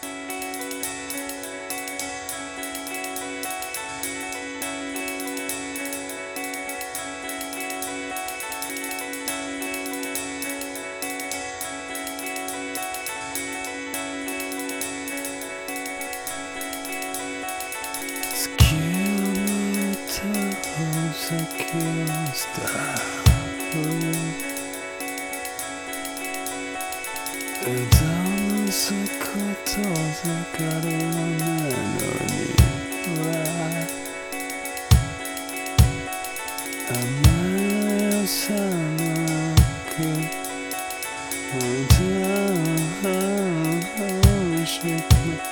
月の咲くと疲れのメロには雨さなく歌しく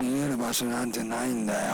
見えるバスなんてないんだよ。